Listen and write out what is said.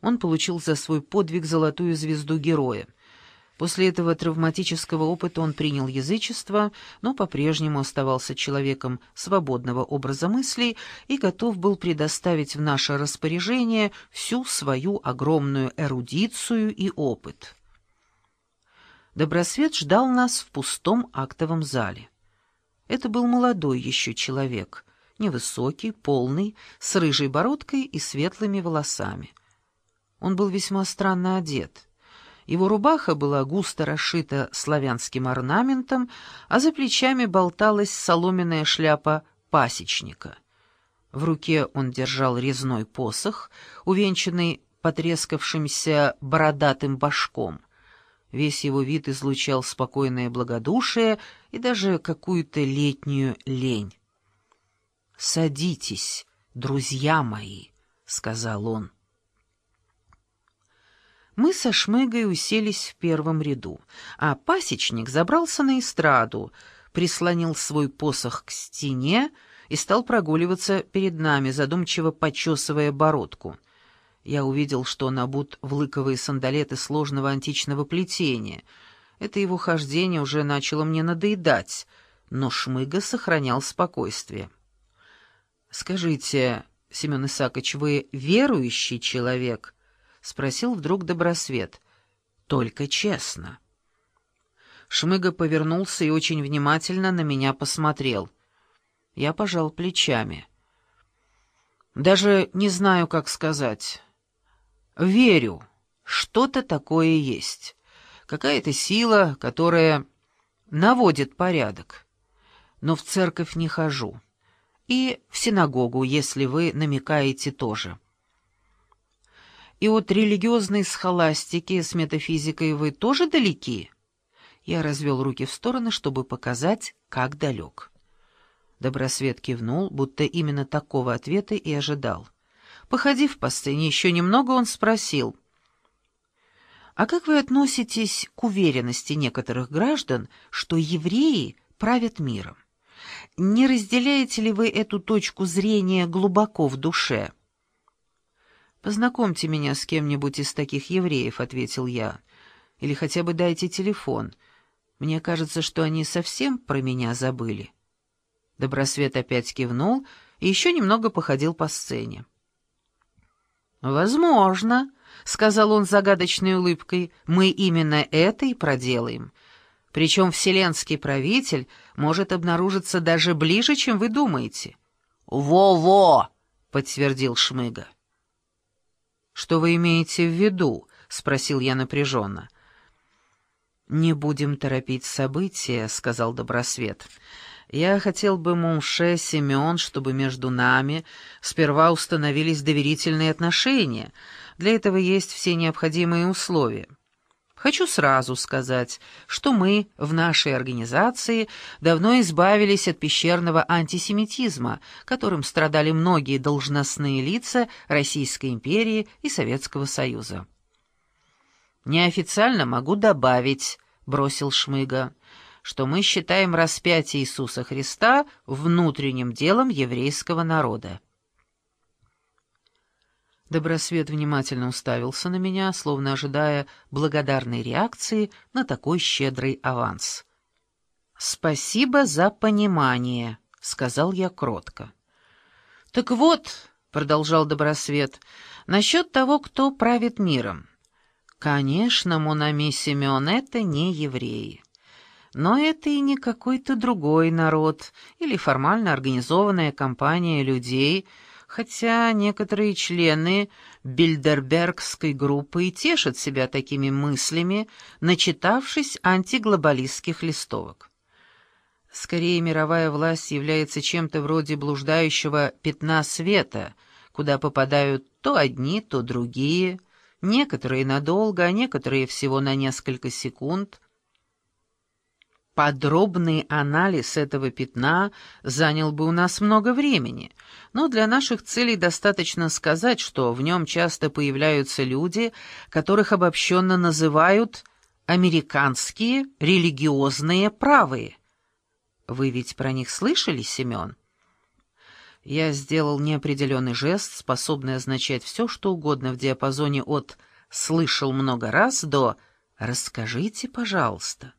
Он получил за свой подвиг золотую звезду героя. После этого травматического опыта он принял язычество, но по-прежнему оставался человеком свободного образа мыслей и готов был предоставить в наше распоряжение всю свою огромную эрудицию и опыт. Добросвет ждал нас в пустом актовом зале. Это был молодой еще человек, невысокий, полный, с рыжей бородкой и светлыми волосами. Он был весьма странно одет — его рубаха была густо расшита славянским орнаментом, а за плечами болталась соломенная шляпа пасечника. В руке он держал резной посох, увенчанный потрескавшимся бородатым башком. Весь его вид излучал спокойное благодушие и даже какую-то летнюю лень. «Садитесь, друзья мои», — сказал он. Мы со Шмыгой уселись в первом ряду, а пасечник забрался на эстраду, прислонил свой посох к стене и стал прогуливаться перед нами, задумчиво почесывая бородку. Я увидел, что он обут в лыковые сандалеты сложного античного плетения. Это его хождение уже начало мне надоедать, но Шмыга сохранял спокойствие. «Скажите, Семен Исаакович, вы верующий человек?» — спросил вдруг Добросвет. «Только честно». Шмыга повернулся и очень внимательно на меня посмотрел. Я пожал плечами. «Даже не знаю, как сказать. Верю, что-то такое есть. Какая-то сила, которая наводит порядок. Но в церковь не хожу. И в синагогу, если вы намекаете тоже». И от религиозной схоластики с метафизикой вы тоже далеки?» Я развел руки в стороны, чтобы показать, как далек. Добросвет кивнул, будто именно такого ответа и ожидал. Походив по сцене еще немного, он спросил. «А как вы относитесь к уверенности некоторых граждан, что евреи правят миром? Не разделяете ли вы эту точку зрения глубоко в душе?» «Познакомьте меня с кем-нибудь из таких евреев», — ответил я. «Или хотя бы дайте телефон. Мне кажется, что они совсем про меня забыли». Добросвет опять кивнул и еще немного походил по сцене. «Возможно», — сказал он загадочной улыбкой, — «мы именно это и проделаем. Причем вселенский правитель может обнаружиться даже ближе, чем вы думаете». «Во-во!» — подтвердил Шмыга. «Что вы имеете в виду?» — спросил я напряженно. «Не будем торопить события», — сказал Добросвет. «Я хотел бы, Мунше, Семен, чтобы между нами сперва установились доверительные отношения. Для этого есть все необходимые условия. Хочу сразу сказать, что мы в нашей организации давно избавились от пещерного антисемитизма, которым страдали многие должностные лица Российской империи и Советского Союза. «Неофициально могу добавить», — бросил Шмыга, «что мы считаем распятие Иисуса Христа внутренним делом еврейского народа». Добросвет внимательно уставился на меня, словно ожидая благодарной реакции на такой щедрый аванс. «Спасибо за понимание», — сказал я кротко. «Так вот», — продолжал Добросвет, — «насчет того, кто правит миром. Конечно, Монами Семен — это не евреи. Но это и не какой-то другой народ или формально организованная компания людей — хотя некоторые члены Бильдербергской группы и тешат себя такими мыслями, начитавшись антиглобалистских листовок. Скорее, мировая власть является чем-то вроде блуждающего пятна света, куда попадают то одни, то другие, некоторые надолго, а некоторые всего на несколько секунд — Подробный анализ этого пятна занял бы у нас много времени, но для наших целей достаточно сказать, что в нем часто появляются люди, которых обобщенно называют «американские религиозные правые». Вы ведь про них слышали, Семен? Я сделал неопределенный жест, способный означать все, что угодно в диапазоне от «слышал много раз» до «расскажите, пожалуйста».